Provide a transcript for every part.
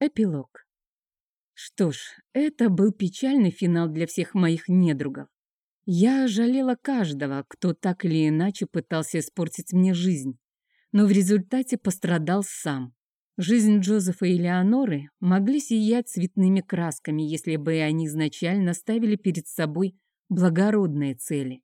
Эпилог. Что ж, это был печальный финал для всех моих недругов. Я жалела каждого, кто так или иначе пытался испортить мне жизнь, но в результате пострадал сам. Жизнь Джозефа и Леоноры могли сиять цветными красками, если бы они изначально ставили перед собой благородные цели.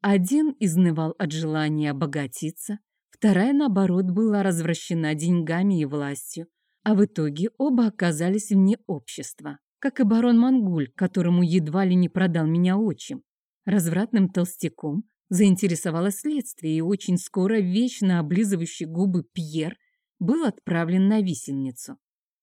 Один изнывал от желания обогатиться, вторая, наоборот, была развращена деньгами и властью, а в итоге оба оказались вне общества, как и барон Мангуль, которому едва ли не продал меня отчим. Развратным толстяком заинтересовалось следствие, и очень скоро вечно облизывающий губы Пьер был отправлен на висельницу.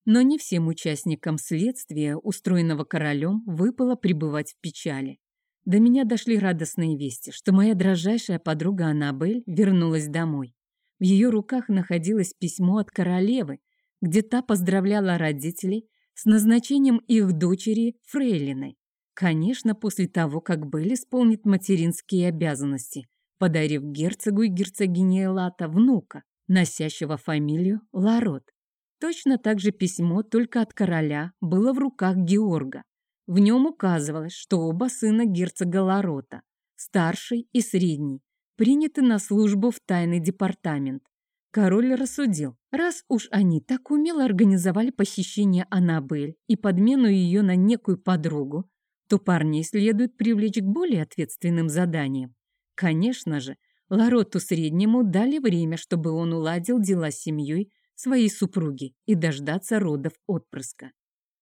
Но не всем участникам следствия, устроенного королем, выпало пребывать в печали. До меня дошли радостные вести, что моя дрожайшая подруга Аннабель вернулась домой. В ее руках находилось письмо от королевы, где та поздравляла родителей с назначением их дочери Фрейлиной. Конечно, после того, как Белль исполнит материнские обязанности, подарив герцогу и герцогине Элата внука, носящего фамилию Ларот. Точно так же письмо, только от короля, было в руках Георга. В нем указывалось, что оба сына герцога Ларота, старший и средний, приняты на службу в тайный департамент, Король рассудил, раз уж они так умело организовали похищение Аннабель и подмену ее на некую подругу, то парней следует привлечь к более ответственным заданиям. Конечно же, Лароту Среднему дали время, чтобы он уладил дела с семьей своей супруги и дождаться родов отпрыска.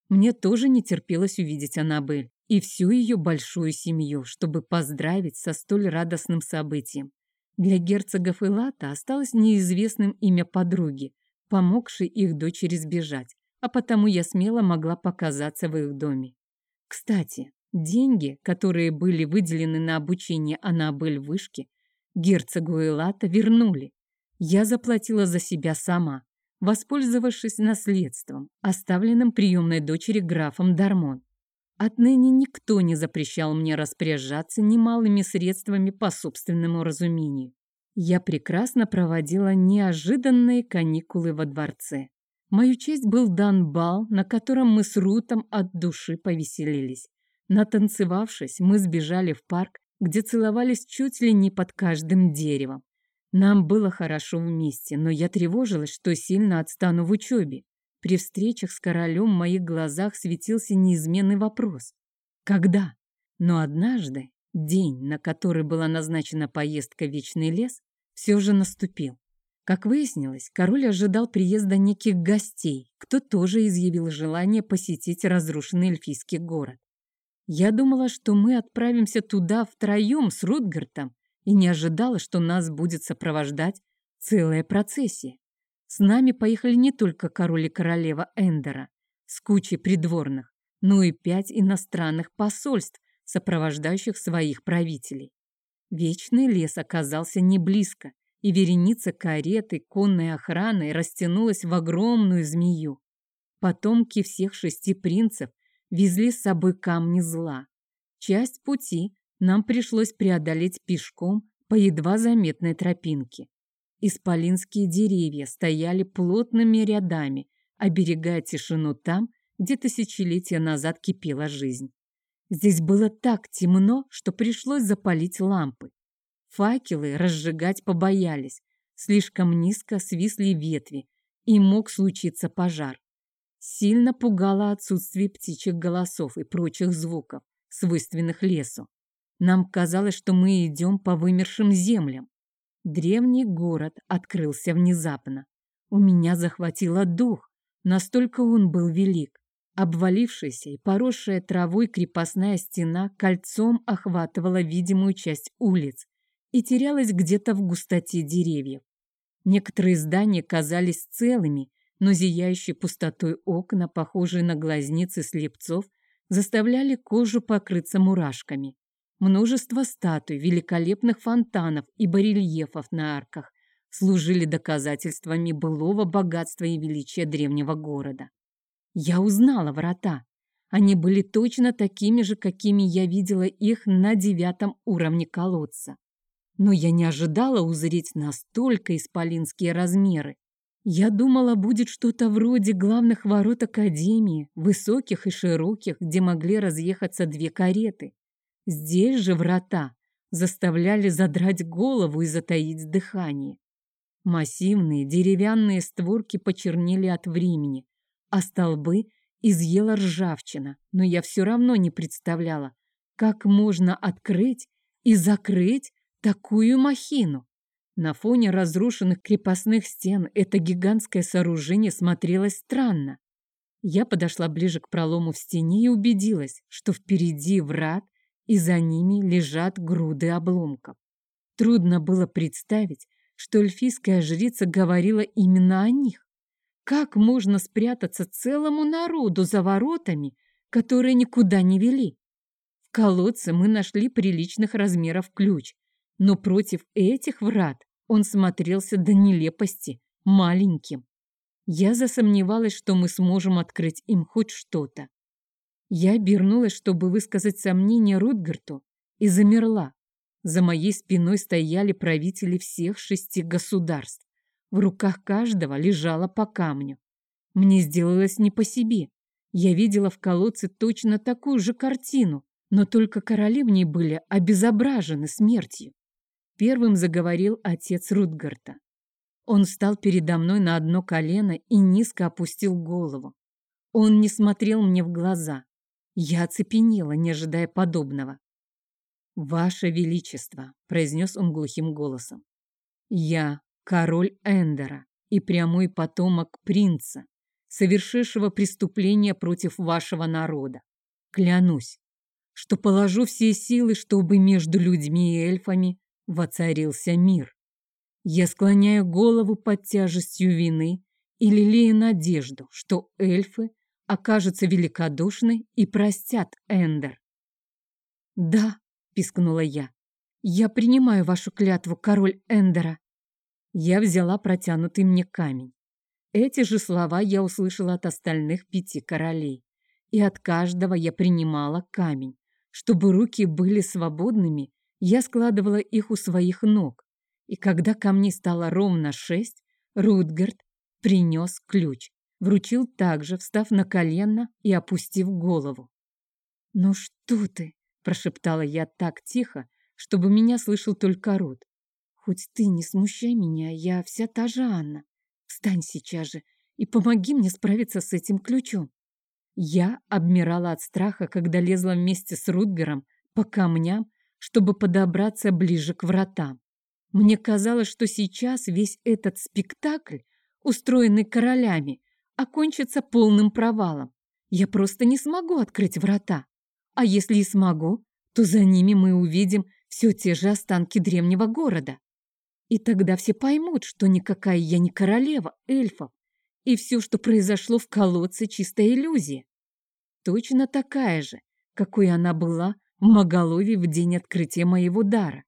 Мне тоже не терпелось увидеть Аннабель и всю ее большую семью, чтобы поздравить со столь радостным событием. Для герцогов Илата осталось неизвестным имя подруги, помогшей их дочери сбежать, а потому я смело могла показаться в их доме. Кстати, деньги, которые были выделены на обучение Аннабель вышке, герцогу Элата вернули. Я заплатила за себя сама, воспользовавшись наследством, оставленным приемной дочери графом Дармон. Отныне никто не запрещал мне распоряжаться немалыми средствами по собственному разумению. Я прекрасно проводила неожиданные каникулы во дворце. Мою честь был дан бал, на котором мы с Рутом от души повеселились. Натанцевавшись, мы сбежали в парк, где целовались чуть ли не под каждым деревом. Нам было хорошо вместе, но я тревожилась, что сильно отстану в учебе. При встречах с королем в моих глазах светился неизменный вопрос. Когда? Но однажды, день, на который была назначена поездка в Вечный лес, все же наступил. Как выяснилось, король ожидал приезда неких гостей, кто тоже изъявил желание посетить разрушенный эльфийский город. Я думала, что мы отправимся туда втроем с Рутгартом и не ожидала, что нас будет сопровождать целая процессия. С нами поехали не только король и королева Эндера с кучей придворных, но и пять иностранных посольств, сопровождающих своих правителей. Вечный лес оказался не близко, и вереница кареты конной охраны растянулась в огромную змею. Потомки всех шести принцев везли с собой камни зла. Часть пути нам пришлось преодолеть пешком по едва заметной тропинке. Исполинские деревья стояли плотными рядами, оберегая тишину там, где тысячелетия назад кипела жизнь. Здесь было так темно, что пришлось запалить лампы. Факелы разжигать побоялись, слишком низко свисли ветви, и мог случиться пожар. Сильно пугало отсутствие птичьих голосов и прочих звуков, свойственных лесу. Нам казалось, что мы идем по вымершим землям. Древний город открылся внезапно. У меня захватило дух, настолько он был велик. Обвалившаяся и поросшая травой крепостная стена кольцом охватывала видимую часть улиц и терялась где-то в густоте деревьев. Некоторые здания казались целыми, но зияющие пустотой окна, похожие на глазницы слепцов, заставляли кожу покрыться мурашками. Множество статуй, великолепных фонтанов и барельефов на арках служили доказательствами былого богатства и величия древнего города. Я узнала врата. Они были точно такими же, какими я видела их на девятом уровне колодца. Но я не ожидала узреть настолько исполинские размеры. Я думала, будет что-то вроде главных ворот Академии, высоких и широких, где могли разъехаться две кареты. Здесь же врата заставляли задрать голову и затаить дыхание. Массивные деревянные створки почернели от времени, а столбы изъела ржавчина, но я все равно не представляла, как можно открыть и закрыть такую махину. На фоне разрушенных крепостных стен это гигантское сооружение смотрелось странно. Я подошла ближе к пролому в стене и убедилась, что впереди врат и за ними лежат груды обломков. Трудно было представить, что эльфийская жрица говорила именно о них. Как можно спрятаться целому народу за воротами, которые никуда не вели? В колодце мы нашли приличных размеров ключ, но против этих врат он смотрелся до нелепости маленьким. Я засомневалась, что мы сможем открыть им хоть что-то. Я обернулась, чтобы высказать сомнение Рутгарту, и замерла. За моей спиной стояли правители всех шести государств. В руках каждого лежало по камню. Мне сделалось не по себе. Я видела в колодце точно такую же картину, но только короли в ней были обезображены смертью. Первым заговорил отец Рутгарта. Он встал передо мной на одно колено и низко опустил голову. Он не смотрел мне в глаза. Я оцепенела, не ожидая подобного. «Ваше Величество», — произнес он глухим голосом, — «я король Эндера и прямой потомок принца, совершившего преступление против вашего народа. Клянусь, что положу все силы, чтобы между людьми и эльфами воцарился мир. Я склоняю голову под тяжестью вины и лелею надежду, что эльфы окажутся великодушны и простят Эндер. «Да», — пискнула я, — «я принимаю вашу клятву, король Эндера». Я взяла протянутый мне камень. Эти же слова я услышала от остальных пяти королей, и от каждого я принимала камень, чтобы руки были свободными я складывала их у своих ног, и когда камней стало ровно шесть, Рутгард принес ключ, вручил также, встав на колено и опустив голову. «Ну что ты?» – прошептала я так тихо, чтобы меня слышал только Рут. «Хоть ты не смущай меня, я вся та же Анна. Встань сейчас же и помоги мне справиться с этим ключом». Я обмирала от страха, когда лезла вместе с Рутгером по камням чтобы подобраться ближе к вратам. Мне казалось, что сейчас весь этот спектакль, устроенный королями, окончится полным провалом. Я просто не смогу открыть врата. А если и смогу, то за ними мы увидим все те же останки древнего города. И тогда все поймут, что никакая я не королева эльфов, и все, что произошло в колодце, чистая иллюзия. Точно такая же, какой она была в Моголове в день открытия моего дара.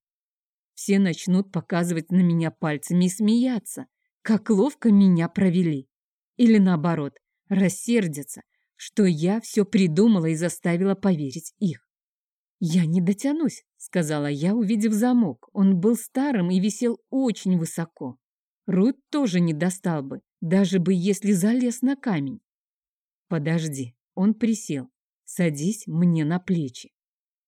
Все начнут показывать на меня пальцами и смеяться, как ловко меня провели. Или наоборот, рассердятся, что я все придумала и заставила поверить их. «Я не дотянусь», — сказала я, увидев замок. Он был старым и висел очень высоко. Рут тоже не достал бы, даже бы если залез на камень. «Подожди», — он присел. «Садись мне на плечи».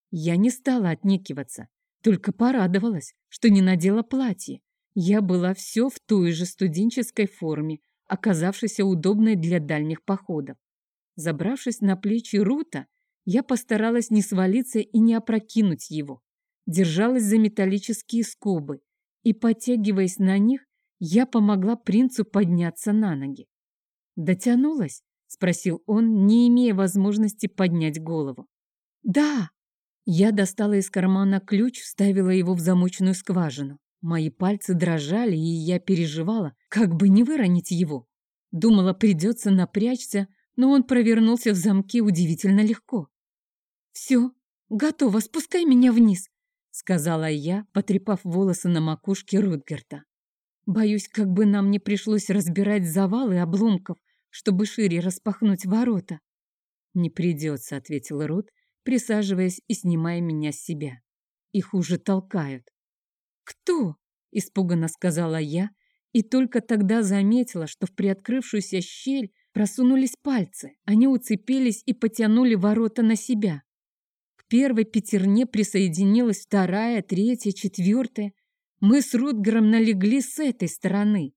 Я не стала отнекиваться, только порадовалась, что не надела платье. Я была все в той же студенческой форме, оказавшейся удобной для дальних походов. Забравшись на плечи Рута, я постаралась не свалиться и не опрокинуть его. Держалась за металлические скобы, и, подтягиваясь на них, я помогла принцу подняться на ноги. «Дотянулась?» — спросил он, не имея возможности поднять голову. «Да!» Я достала из кармана ключ, вставила его в замочную скважину. Мои пальцы дрожали, и я переживала, как бы не выронить его. Думала, придется напрячься, но он провернулся в замке удивительно легко. «Все, готово, спускай меня вниз», — сказала я, потрепав волосы на макушке Рутгерта. «Боюсь, как бы нам не пришлось разбирать завалы обломков, чтобы шире распахнуть ворота». «Не придется», — ответил Рут, присаживаясь и снимая меня с себя. Их уже толкают. «Кто?» – испуганно сказала я И только тогда заметила, что в приоткрывшуюся щель просунулись пальцы. Они уцепились и потянули ворота на себя. К первой пятерне присоединилась вторая, третья, четвертая. Мы с Рутгером налегли с этой стороны.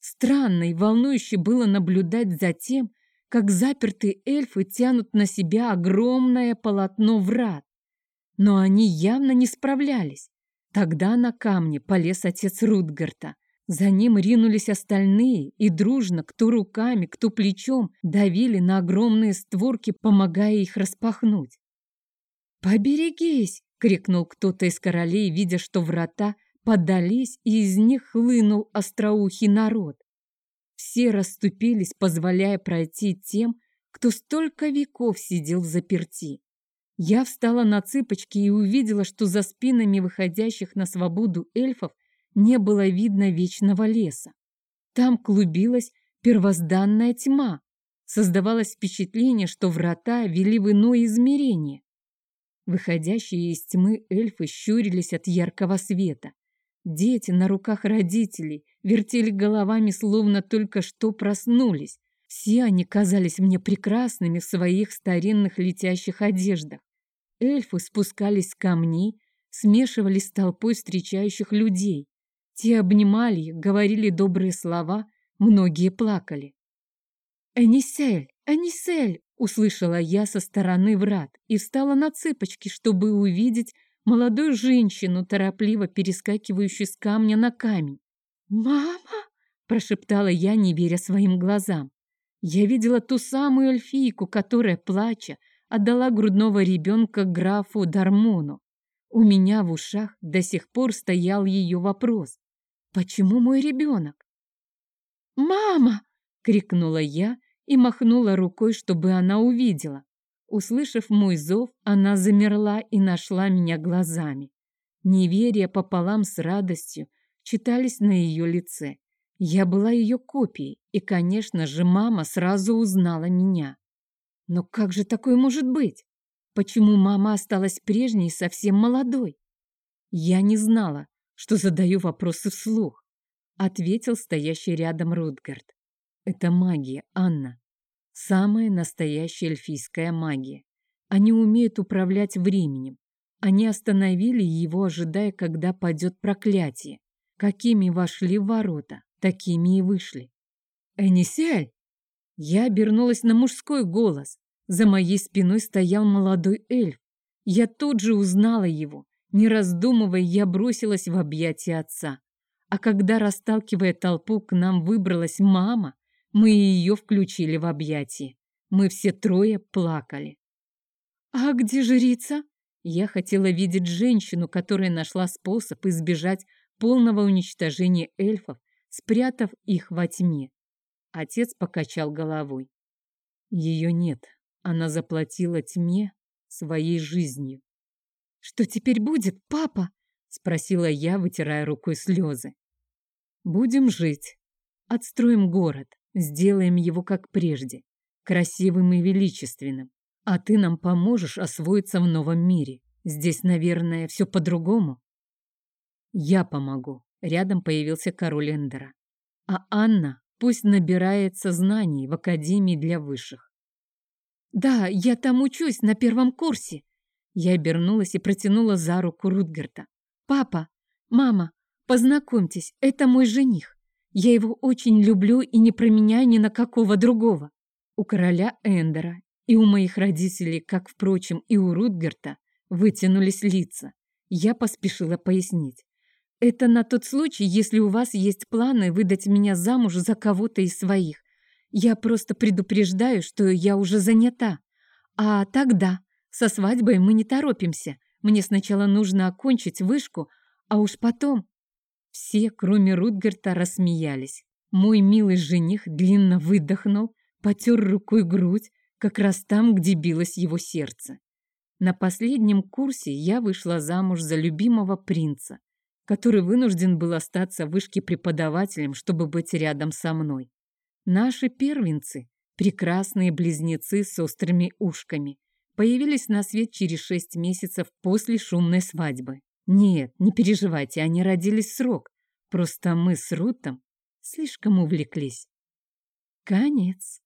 Странно и волнующе было наблюдать за тем, как запертые эльфы тянут на себя огромное полотно врат. Но они явно не справлялись. Тогда на камне полез отец Рутгарта. За ним ринулись остальные и дружно, кто руками, кто плечом, давили на огромные створки, помогая их распахнуть. «Поберегись!» — крикнул кто-то из королей, видя, что врата подались, и из них хлынул остроухий народ. Все расступились, позволяя пройти тем, кто столько веков сидел в заперти. Я встала на цыпочки и увидела, что за спинами выходящих на свободу эльфов не было видно вечного леса. Там клубилась первозданная тьма. Создавалось впечатление, что врата вели в иное измерение. Выходящие из тьмы эльфы щурились от яркого света. Дети на руках родителей вертели головами, словно только что проснулись. Все они казались мне прекрасными в своих старинных летящих одеждах. Эльфы спускались с камней, смешивались с толпой встречающих людей. Те обнимали их, говорили добрые слова, многие плакали. «Энисель! Энисель!» — услышала я со стороны врат и встала на цыпочки, чтобы увидеть молодую женщину, торопливо перескакивающую с камня на камень. «Мама!» — прошептала я, не веря своим глазам. Я видела ту самую эльфийку, которая, плача, отдала грудного ребенка графу Дармону. У меня в ушах до сих пор стоял ее вопрос. Почему мой ребенок? «Мама!» — крикнула я и махнула рукой, чтобы она увидела. Услышав мой зов, она замерла и нашла меня глазами. Неверие пополам с радостью читались на ее лице. Я была ее копией, и, конечно же, мама сразу узнала меня. Но как же такое может быть? Почему мама осталась прежней и совсем молодой? Я не знала, что задаю вопросы вслух, ответил стоящий рядом Рутгард. Это магия, Анна. Самая настоящая эльфийская магия. Они умеют управлять временем. Они остановили его, ожидая, когда падет проклятие. Какими вошли в ворота, такими и вышли. «Энисиэль!» Я обернулась на мужской голос. За моей спиной стоял молодой эльф. Я тут же узнала его. Не раздумывая, я бросилась в объятия отца. А когда, расталкивая толпу, к нам выбралась мама, мы ее включили в объятия. Мы все трое плакали. «А где жрица?» Я хотела видеть женщину, которая нашла способ избежать полного уничтожения эльфов, спрятав их во тьме. Отец покачал головой. Ее нет. Она заплатила тьме своей жизнью. «Что теперь будет, папа?» — спросила я, вытирая рукой слезы. «Будем жить. Отстроим город, сделаем его как прежде, красивым и величественным. А ты нам поможешь освоиться в новом мире. Здесь, наверное, все по-другому». «Я помогу». Рядом появился король Эндера. «А Анна пусть набирается знаний в Академии для высших». «Да, я там учусь на первом курсе», я обернулась и протянула за руку Рутгерта. «Папа, мама, познакомьтесь, это мой жених. Я его очень люблю и не променяю ни на какого другого». У короля Эндера и у моих родителей, как, впрочем, и у Рутгерта, вытянулись лица. Я поспешила пояснить. «Это на тот случай, если у вас есть планы выдать меня замуж за кого-то из своих. Я просто предупреждаю, что я уже занята. А тогда со свадьбой мы не торопимся. Мне сначала нужно окончить вышку, а уж потом...» Все, кроме Рутгарта, рассмеялись. Мой милый жених длинно выдохнул, потер рукой грудь, как раз там, где билось его сердце. На последнем курсе я вышла замуж за любимого принца, который вынужден был остаться в вышке преподавателем, чтобы быть рядом со мной. Наши первенцы — прекрасные близнецы с острыми ушками, появились на свет через шесть месяцев после шумной свадьбы. Нет, не переживайте, они родились срок. Просто мы с Рутом Слишком увлеклись. Конец.